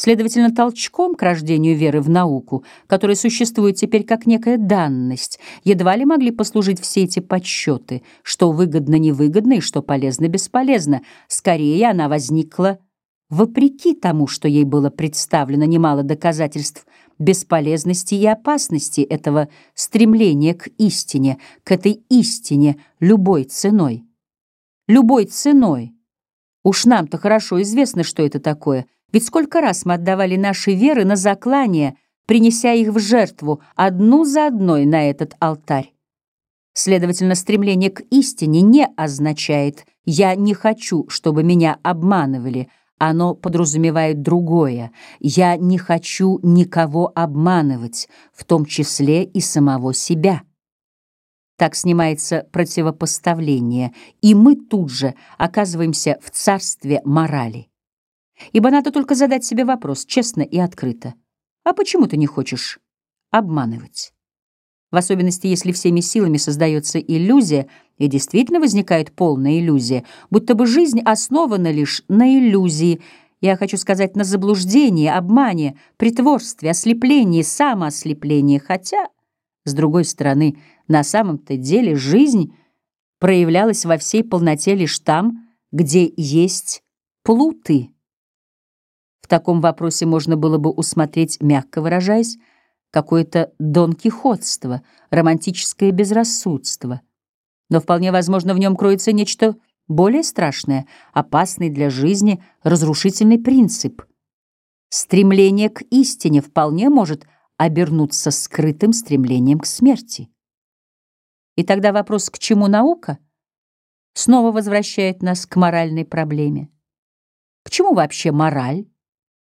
Следовательно, толчком к рождению веры в науку, которая существует теперь как некая данность, едва ли могли послужить все эти подсчеты, что выгодно-невыгодно и что полезно-бесполезно. Скорее, она возникла вопреки тому, что ей было представлено немало доказательств бесполезности и опасности этого стремления к истине, к этой истине любой ценой. Любой ценой. Уж нам-то хорошо известно, что это такое — ведь сколько раз мы отдавали наши веры на заклание, принеся их в жертву одну за одной на этот алтарь. Следовательно, стремление к истине не означает «я не хочу, чтобы меня обманывали», оно подразумевает другое «я не хочу никого обманывать, в том числе и самого себя». Так снимается противопоставление, и мы тут же оказываемся в царстве морали. Ибо надо только задать себе вопрос, честно и открыто. А почему ты не хочешь обманывать? В особенности, если всеми силами создается иллюзия, и действительно возникает полная иллюзия, будто бы жизнь основана лишь на иллюзии, я хочу сказать, на заблуждении, обмане, притворстве, ослеплении, самоослеплении, хотя, с другой стороны, на самом-то деле жизнь проявлялась во всей полноте лишь там, где есть плуты. В таком вопросе можно было бы усмотреть, мягко выражаясь, какое-то донкихотство, романтическое безрассудство. Но вполне возможно, в нем кроется нечто более страшное, опасный для жизни разрушительный принцип. Стремление к истине вполне может обернуться скрытым стремлением к смерти. И тогда вопрос «к чему наука?» снова возвращает нас к моральной проблеме. К чему вообще мораль?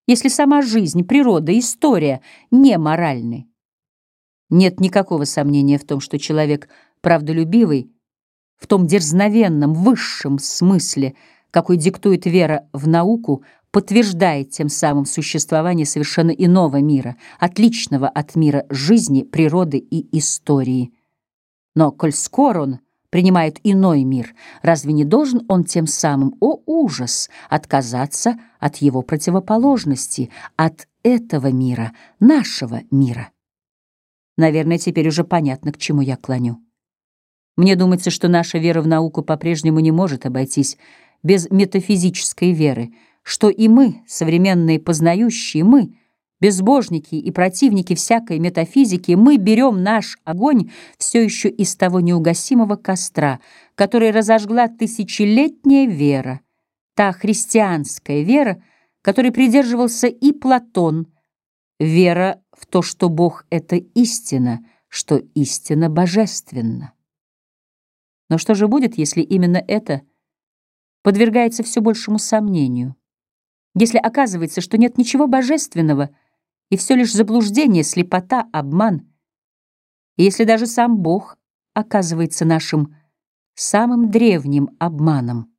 Если сама жизнь, природа, история не моральны? Нет никакого сомнения в том, что человек правдолюбивый, в том дерзновенном, высшем смысле, какой диктует вера в науку, подтверждает тем самым существование совершенно иного мира, отличного от мира жизни, природы и истории. Но коль скоро он принимает иной мир, разве не должен он тем самым, о ужас, отказаться от его противоположности, от этого мира, нашего мира? Наверное, теперь уже понятно, к чему я клоню. Мне думается, что наша вера в науку по-прежнему не может обойтись без метафизической веры, что и мы, современные познающие, мы — безбожники и противники всякой метафизики, мы берем наш огонь все еще из того неугасимого костра, который разожгла тысячелетняя вера, та христианская вера, которой придерживался и Платон, вера в то, что Бог — это истина, что истина божественна. Но что же будет, если именно это подвергается все большему сомнению? Если оказывается, что нет ничего божественного — и все лишь заблуждение, слепота, обман. И если даже сам Бог оказывается нашим самым древним обманом,